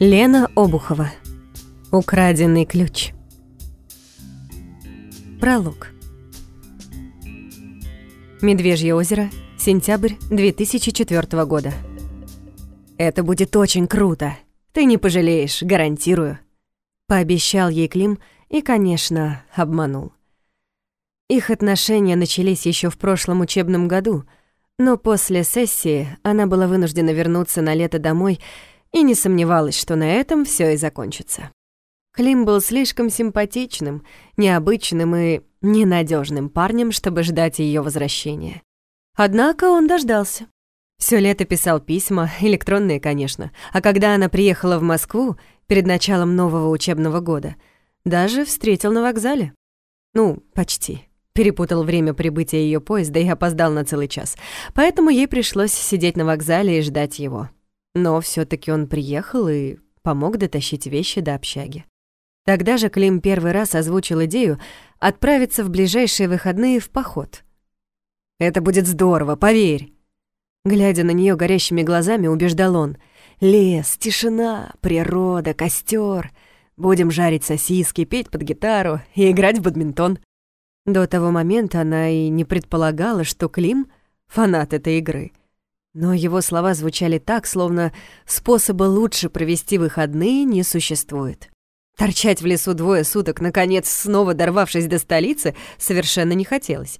Лена Обухова. Украденный ключ. Пролог. Медвежье озеро, сентябрь 2004 года. «Это будет очень круто. Ты не пожалеешь, гарантирую», — пообещал ей Клим и, конечно, обманул. Их отношения начались еще в прошлом учебном году, но после сессии она была вынуждена вернуться на лето домой и не сомневалась, что на этом все и закончится. Клим был слишком симпатичным, необычным и ненадежным парнем, чтобы ждать ее возвращения. Однако он дождался. Все лето писал письма, электронные, конечно, а когда она приехала в Москву перед началом нового учебного года, даже встретил на вокзале. Ну, почти. Перепутал время прибытия ее поезда и опоздал на целый час, поэтому ей пришлось сидеть на вокзале и ждать его. Но все таки он приехал и помог дотащить вещи до общаги. Тогда же Клим первый раз озвучил идею отправиться в ближайшие выходные в поход. «Это будет здорово, поверь!» Глядя на нее горящими глазами, убеждал он. «Лес, тишина, природа, костер. Будем жарить сосиски, петь под гитару и играть в бадминтон». До того момента она и не предполагала, что Клим — фанат этой игры — но его слова звучали так, словно способа лучше провести выходные не существует. Торчать в лесу двое суток, наконец, снова дорвавшись до столицы, совершенно не хотелось.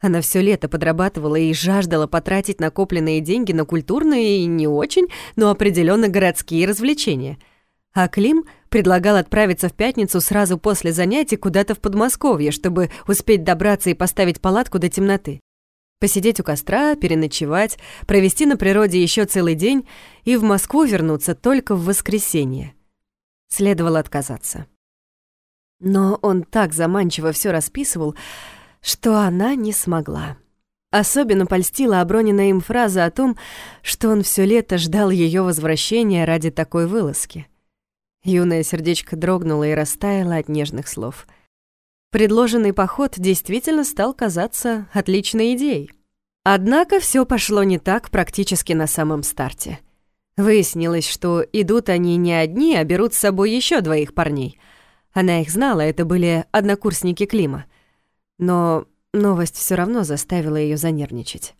Она все лето подрабатывала и жаждала потратить накопленные деньги на культурные и не очень, но определенно городские развлечения. А Клим предлагал отправиться в пятницу сразу после занятий куда-то в Подмосковье, чтобы успеть добраться и поставить палатку до темноты посидеть у костра, переночевать, провести на природе еще целый день и в Москву вернуться только в воскресенье. Следовало отказаться. Но он так заманчиво все расписывал, что она не смогла. Особенно польстила оброненная им фраза о том, что он все лето ждал ее возвращения ради такой вылазки. Юное сердечко дрогнуло и растаяло от нежных слов — Предложенный поход действительно стал казаться отличной идеей. Однако все пошло не так практически на самом старте. Выяснилось, что идут они не одни, а берут с собой еще двоих парней. Она их знала, это были однокурсники Клима. Но новость все равно заставила ее занервничать.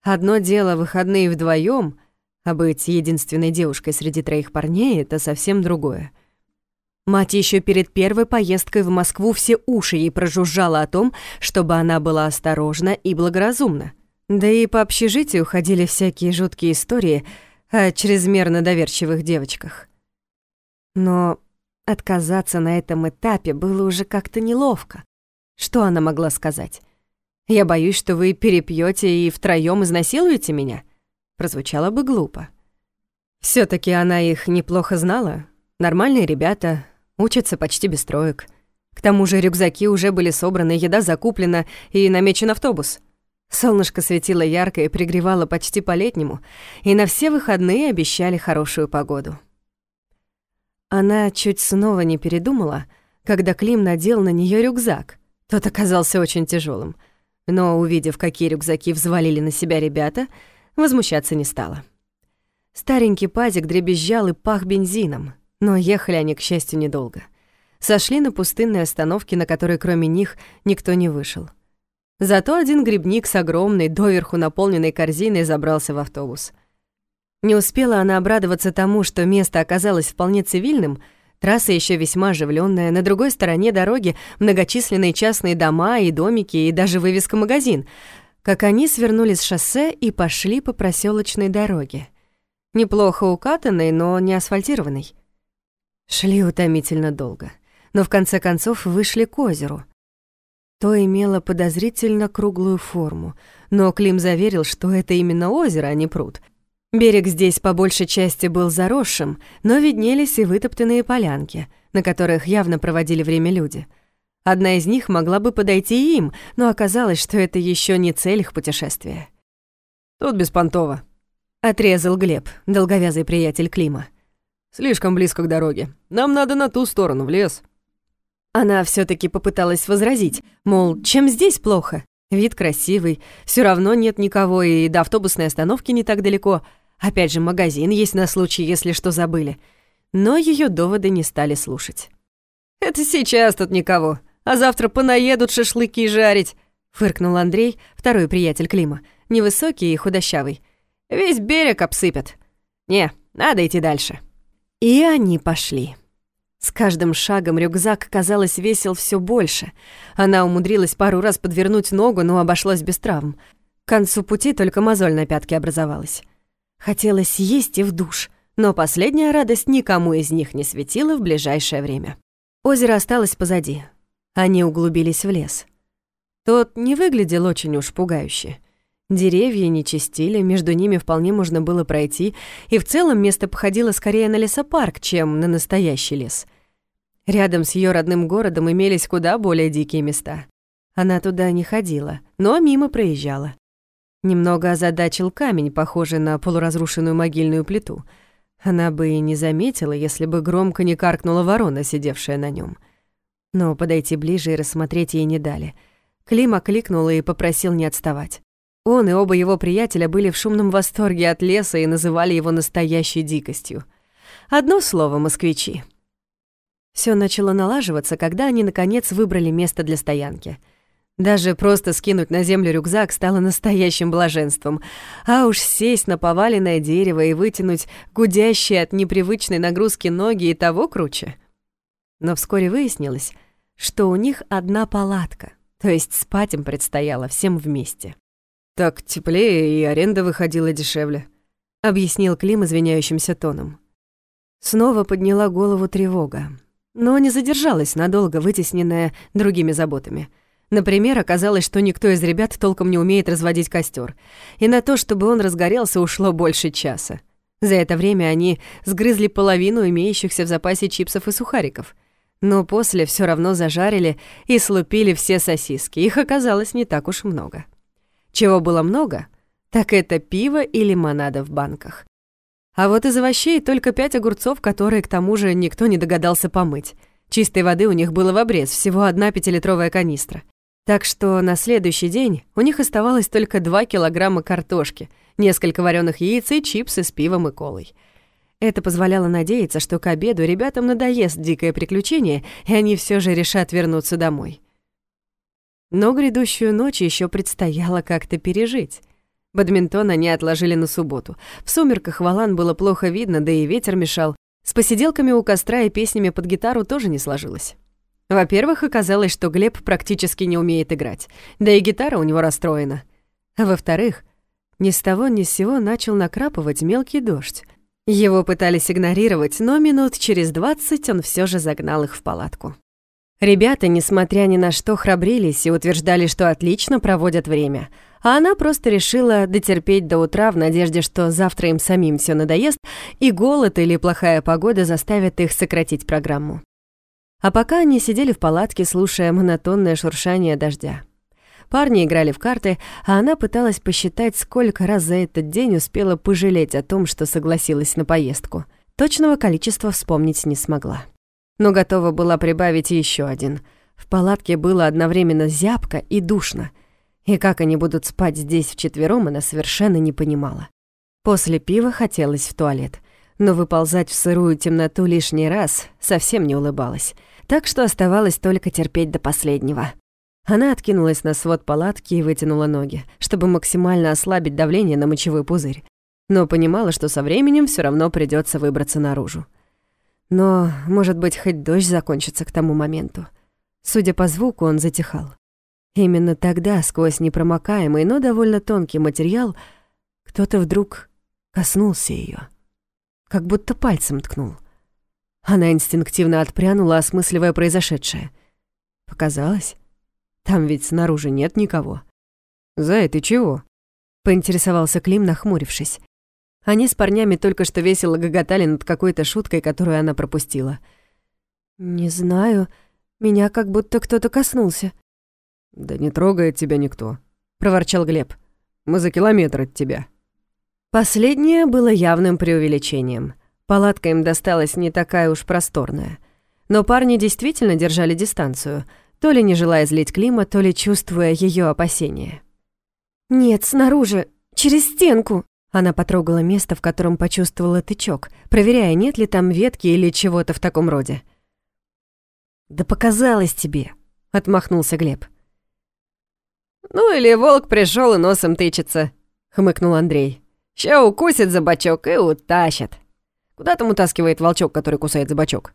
Одно дело выходные вдвоем, а быть единственной девушкой среди троих парней — это совсем другое — Мать еще перед первой поездкой в Москву все уши ей прожужжала о том, чтобы она была осторожна и благоразумна. Да и по общежитию ходили всякие жуткие истории о чрезмерно доверчивых девочках. Но отказаться на этом этапе было уже как-то неловко. Что она могла сказать? «Я боюсь, что вы перепьете и втроём изнасилуете меня?» Прозвучало бы глупо. все таки она их неплохо знала. Нормальные ребята, Учатся почти без троек. К тому же рюкзаки уже были собраны, еда закуплена и намечен автобус. Солнышко светило ярко и пригревало почти по-летнему, и на все выходные обещали хорошую погоду. Она чуть снова не передумала, когда Клим надел на нее рюкзак. Тот оказался очень тяжелым, но, увидев, какие рюкзаки взвалили на себя ребята, возмущаться не стала. Старенький пазик дребезжал и пах бензином — но ехали они, к счастью, недолго. Сошли на пустынной остановке, на которой кроме них никто не вышел. Зато один грибник с огромной, доверху наполненной корзиной забрался в автобус. Не успела она обрадоваться тому, что место оказалось вполне цивильным, трасса еще весьма оживленная, на другой стороне дороги многочисленные частные дома и домики, и даже вывеска «магазин», как они свернули с шоссе и пошли по проселочной дороге. Неплохо укатанной, но не асфальтированной. Шли утомительно долго, но в конце концов вышли к озеру. То имело подозрительно круглую форму, но Клим заверил, что это именно озеро, а не пруд. Берег здесь по большей части был заросшим, но виднелись и вытоптанные полянки, на которых явно проводили время люди. Одна из них могла бы подойти им, но оказалось, что это еще не цель их путешествия. «Тут беспонтово», — отрезал Глеб, долговязый приятель Клима. Слишком близко к дороге. Нам надо на ту сторону, в лес». Она все таки попыталась возразить, мол, чем здесь плохо? Вид красивый, все равно нет никого, и до автобусной остановки не так далеко. Опять же, магазин есть на случай, если что забыли. Но ее доводы не стали слушать. «Это сейчас тут никого, а завтра понаедут шашлыки жарить», — фыркнул Андрей, второй приятель Клима, невысокий и худощавый. «Весь берег обсыпят. Не, надо идти дальше». И они пошли. С каждым шагом рюкзак, казалось, весил все больше. Она умудрилась пару раз подвернуть ногу, но обошлось без травм. К концу пути только мозоль на пятке образовалась. Хотелось есть и в душ, но последняя радость никому из них не светила в ближайшее время. Озеро осталось позади. Они углубились в лес. Тот не выглядел очень уж пугающе. Деревья не чистили, между ними вполне можно было пройти, и в целом место походило скорее на лесопарк, чем на настоящий лес. Рядом с ее родным городом имелись куда более дикие места. Она туда не ходила, но мимо проезжала. Немного озадачил камень, похожий на полуразрушенную могильную плиту. Она бы и не заметила, если бы громко не каркнула ворона, сидевшая на нем. Но подойти ближе и рассмотреть ей не дали. Клим окликнул и попросил не отставать. Он и оба его приятеля были в шумном восторге от леса и называли его настоящей дикостью. Одно слово «москвичи». Все начало налаживаться, когда они, наконец, выбрали место для стоянки. Даже просто скинуть на землю рюкзак стало настоящим блаженством, а уж сесть на поваленное дерево и вытянуть гудящие от непривычной нагрузки ноги и того круче. Но вскоре выяснилось, что у них одна палатка, то есть спать им предстояло всем вместе. «Так теплее, и аренда выходила дешевле», — объяснил Клим извиняющимся тоном. Снова подняла голову тревога, но не задержалась надолго, вытесненная другими заботами. Например, оказалось, что никто из ребят толком не умеет разводить костер, и на то, чтобы он разгорелся, ушло больше часа. За это время они сгрызли половину имеющихся в запасе чипсов и сухариков. Но после все равно зажарили и слупили все сосиски. Их оказалось не так уж много. Чего было много, так это пиво и лимонада в банках. А вот из овощей только пять огурцов, которые, к тому же, никто не догадался помыть. Чистой воды у них было в обрез, всего одна пятилитровая канистра. Так что на следующий день у них оставалось только 2 килограмма картошки, несколько вареных яиц и чипсы с пивом и колой. Это позволяло надеяться, что к обеду ребятам надоест дикое приключение, и они все же решат вернуться домой. Но грядущую ночь еще предстояло как-то пережить. Бадминтон они отложили на субботу. В сумерках валан было плохо видно, да и ветер мешал. С посиделками у костра и песнями под гитару тоже не сложилось. Во-первых, оказалось, что Глеб практически не умеет играть, да и гитара у него расстроена. А во-вторых, ни с того ни с сего начал накрапывать мелкий дождь. Его пытались игнорировать, но минут через двадцать он все же загнал их в палатку. Ребята, несмотря ни на что, храбрились и утверждали, что отлично проводят время. А она просто решила дотерпеть до утра в надежде, что завтра им самим все надоест, и голод или плохая погода заставят их сократить программу. А пока они сидели в палатке, слушая монотонное шуршание дождя. Парни играли в карты, а она пыталась посчитать, сколько раз за этот день успела пожалеть о том, что согласилась на поездку. Точного количества вспомнить не смогла но готова была прибавить еще один. В палатке было одновременно зябко и душно. И как они будут спать здесь вчетвером, она совершенно не понимала. После пива хотелось в туалет, но выползать в сырую темноту лишний раз совсем не улыбалась, так что оставалось только терпеть до последнего. Она откинулась на свод палатки и вытянула ноги, чтобы максимально ослабить давление на мочевой пузырь, но понимала, что со временем все равно придется выбраться наружу. Но, может быть, хоть дождь закончится к тому моменту. Судя по звуку, он затихал. Именно тогда, сквозь непромокаемый, но довольно тонкий материал, кто-то вдруг коснулся ее, как будто пальцем ткнул. Она инстинктивно отпрянула, осмысливая произошедшее. Показалось? Там ведь снаружи нет никого. «Зай, ты чего?» — поинтересовался Клим, нахмурившись. Они с парнями только что весело гоготали над какой-то шуткой, которую она пропустила. «Не знаю. Меня как будто кто-то коснулся». «Да не трогает тебя никто», — проворчал Глеб. «Мы за километр от тебя». Последнее было явным преувеличением. Палатка им досталась не такая уж просторная. Но парни действительно держали дистанцию. То ли не желая злить Клима, то ли чувствуя ее опасения. «Нет, снаружи, через стенку!» Она потрогала место, в котором почувствовала тычок, проверяя, нет ли там ветки или чего-то в таком роде. «Да показалось тебе!» — отмахнулся Глеб. «Ну или волк пришел и носом тычется», — хмыкнул Андрей. «Ща укусит за бочок и утащит. Куда там утаскивает волчок, который кусает за бочок?»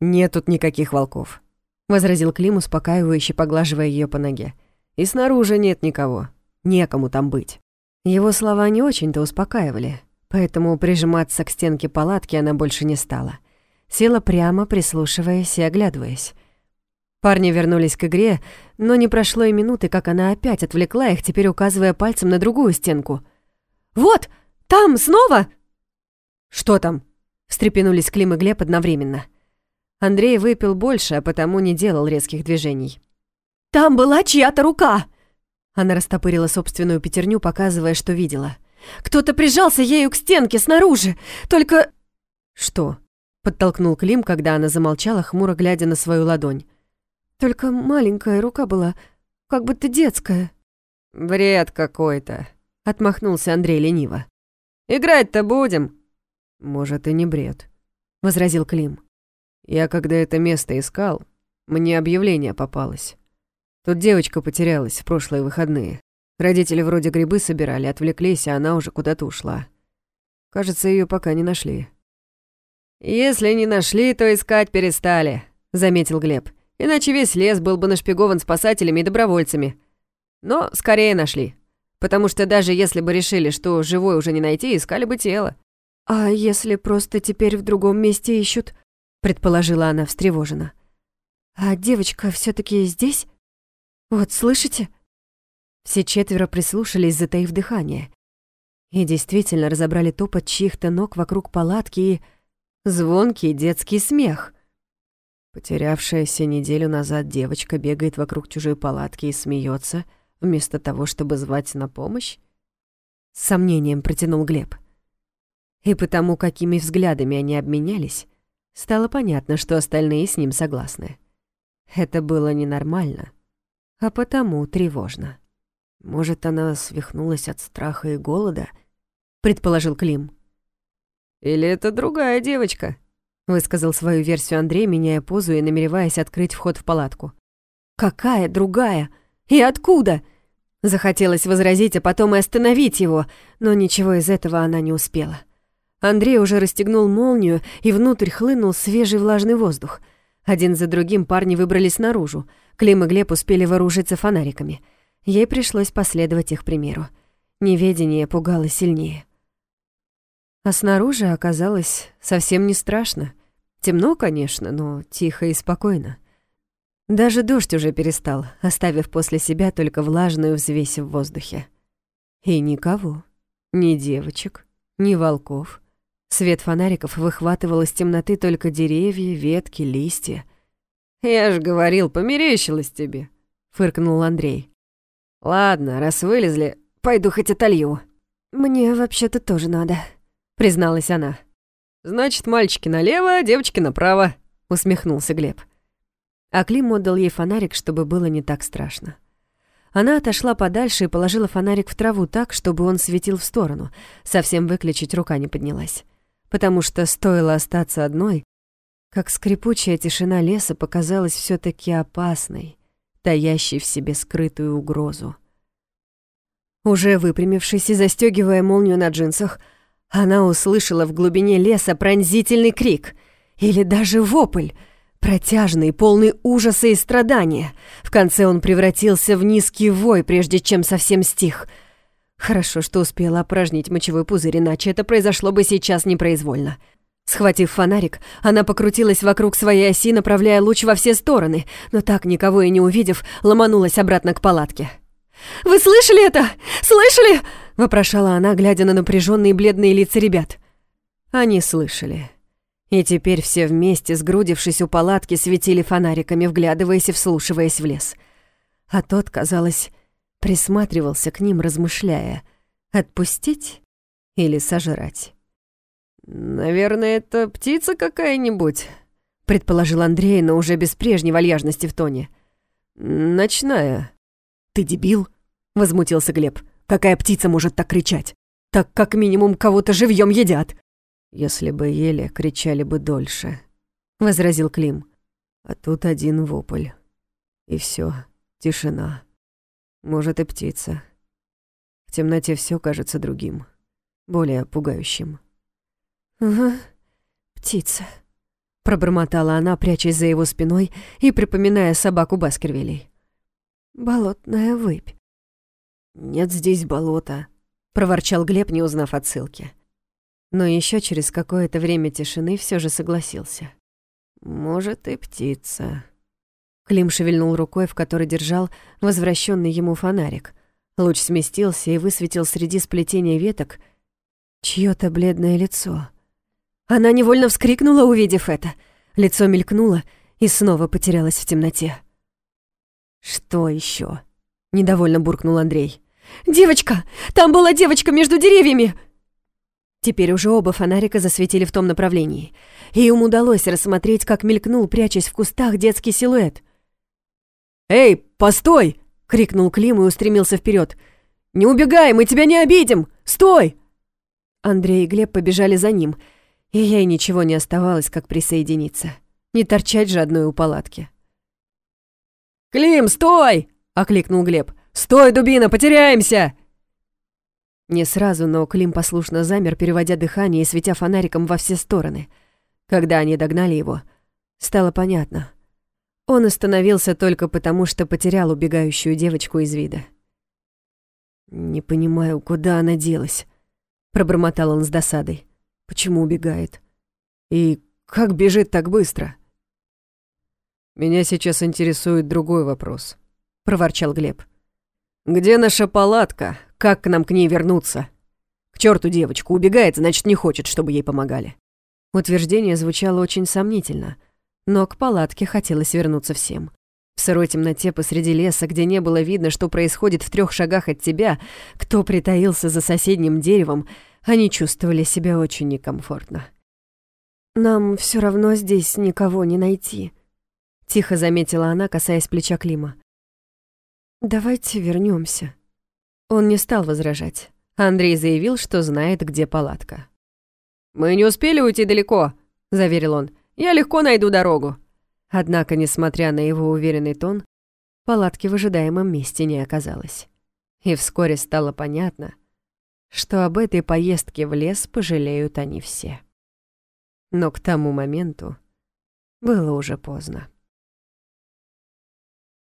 «Нет тут никаких волков», — возразил Клим, успокаивающе поглаживая ее по ноге. «И снаружи нет никого. Некому там быть». Его слова не очень-то успокаивали, поэтому прижиматься к стенке палатки она больше не стала. Села прямо, прислушиваясь и оглядываясь. Парни вернулись к игре, но не прошло и минуты, как она опять отвлекла их, теперь указывая пальцем на другую стенку. «Вот! Там! Снова!» «Что там?» — встрепенулись Клим и Глеб одновременно. Андрей выпил больше, а потому не делал резких движений. «Там была чья-то рука!» Она растопырила собственную пятерню, показывая, что видела. «Кто-то прижался ею к стенке снаружи! Только...» «Что?» — подтолкнул Клим, когда она замолчала, хмуро глядя на свою ладонь. Только маленькая рука была, как будто детская». «Бред какой-то», — отмахнулся Андрей лениво. «Играть-то будем». «Может, и не бред», — возразил Клим. «Я когда это место искал, мне объявление попалось. Тут девочка потерялась в прошлые выходные. Родители вроде грибы собирали, отвлеклись, а она уже куда-то ушла. Кажется, ее пока не нашли». «Если не нашли, то искать перестали», — заметил Глеб. Иначе весь лес был бы нашпигован спасателями и добровольцами. Но скорее нашли. Потому что даже если бы решили, что живой уже не найти, искали бы тело. «А если просто теперь в другом месте ищут?» — предположила она встревоженно. «А девочка все таки здесь? Вот, слышите?» Все четверо прислушались, затаив дыхание. И действительно разобрали топот чьих-то ног вокруг палатки и звонкий детский смех. Потерявшаяся неделю назад девочка бегает вокруг чужой палатки и смеется, вместо того, чтобы звать на помощь? С сомнением протянул Глеб. И потому, какими взглядами они обменялись, стало понятно, что остальные с ним согласны. Это было ненормально, а потому тревожно. Может, она свихнулась от страха и голода, предположил Клим. Или это другая девочка, высказал свою версию Андрей, меняя позу и намереваясь открыть вход в палатку. «Какая другая? И откуда?» Захотелось возразить, а потом и остановить его, но ничего из этого она не успела. Андрей уже расстегнул молнию, и внутрь хлынул свежий влажный воздух. Один за другим парни выбрались наружу. Клим и Глеб успели вооружиться фонариками. Ей пришлось последовать их примеру. Неведение пугало сильнее. А снаружи оказалось совсем не страшно. Темно, конечно, но тихо и спокойно. Даже дождь уже перестал, оставив после себя только влажную взвесь в воздухе. И никого. Ни девочек, ни волков. Свет фонариков выхватывал из темноты только деревья, ветки, листья. «Я ж говорил, померещилось тебе», — фыркнул Андрей. «Ладно, раз вылезли, пойду хоть отолью». «Мне вообще-то тоже надо», — призналась она. «Значит, мальчики налево, а девочки направо», — усмехнулся Глеб. А Клим отдал ей фонарик, чтобы было не так страшно. Она отошла подальше и положила фонарик в траву так, чтобы он светил в сторону. Совсем выключить рука не поднялась. Потому что стоило остаться одной, как скрипучая тишина леса показалась все таки опасной, таящей в себе скрытую угрозу. Уже выпрямившись и застегивая молнию на джинсах, она услышала в глубине леса пронзительный крик или даже вопль, протяжный, полный ужаса и страдания. В конце он превратился в низкий вой, прежде чем совсем стих. Хорошо, что успела опорожнить мочевой пузырь, иначе это произошло бы сейчас непроизвольно. Схватив фонарик, она покрутилась вокруг своей оси, направляя луч во все стороны, но так, никого и не увидев, ломанулась обратно к палатке. «Вы слышали это? Слышали?» — вопрошала она, глядя на напряженные бледные лица ребят. Они слышали. И теперь все вместе, сгрудившись у палатки, светили фонариками, вглядываясь и вслушиваясь в лес. А тот, казалось, присматривался к ним, размышляя, отпустить или сожрать. «Наверное, это птица какая-нибудь», — предположил Андрей, но уже без прежней вальяжности в тоне. «Ночная». «Ты дебил?» — возмутился Глеб. «Какая птица может так кричать? Так как минимум кого-то живьем едят». «Если бы ели, кричали бы дольше», — возразил Клим. «А тут один вопль. И все, тишина. Может, и птица. В темноте все кажется другим, более пугающим». «Угу, птица», — пробормотала она, прячась за его спиной и припоминая собаку Баскервилей. «Болотная выпь». «Нет здесь болота», — проворчал Глеб, не узнав отсылки. Но еще через какое-то время тишины все же согласился. «Может, и птица». Клим шевельнул рукой, в которой держал возвращенный ему фонарик. Луч сместился и высветил среди сплетения веток чьё-то бледное лицо. Она невольно вскрикнула, увидев это. Лицо мелькнуло и снова потерялось в темноте. «Что еще? недовольно буркнул Андрей. «Девочка! Там была девочка между деревьями!» Теперь уже оба фонарика засветили в том направлении, и им удалось рассмотреть, как мелькнул, прячась в кустах, детский силуэт. «Эй, постой!» — крикнул Клим и устремился вперед. «Не убегай, мы тебя не обидим! Стой!» Андрей и Глеб побежали за ним — и ей ничего не оставалось, как присоединиться. Не торчать же одной у палатки. «Клим, стой!» — окликнул Глеб. «Стой, дубина, потеряемся!» Не сразу, но Клим послушно замер, переводя дыхание и светя фонариком во все стороны. Когда они догнали его, стало понятно. Он остановился только потому, что потерял убегающую девочку из вида. «Не понимаю, куда она делась», — пробормотал он с досадой. Почему убегает? И как бежит так быстро? «Меня сейчас интересует другой вопрос», — проворчал Глеб. «Где наша палатка? Как к нам к ней вернуться?» «К черту девочку, убегает, значит, не хочет, чтобы ей помогали». Утверждение звучало очень сомнительно, но к палатке хотелось вернуться всем. В сырой темноте посреди леса, где не было видно, что происходит в трех шагах от тебя, кто притаился за соседним деревом, они чувствовали себя очень некомфортно. «Нам все равно здесь никого не найти», — тихо заметила она, касаясь плеча Клима. «Давайте вернемся. Он не стал возражать. Андрей заявил, что знает, где палатка. «Мы не успели уйти далеко», — заверил он. «Я легко найду дорогу». Однако, несмотря на его уверенный тон, палатки в ожидаемом месте не оказалось. И вскоре стало понятно — что об этой поездке в лес пожалеют они все. Но к тому моменту было уже поздно.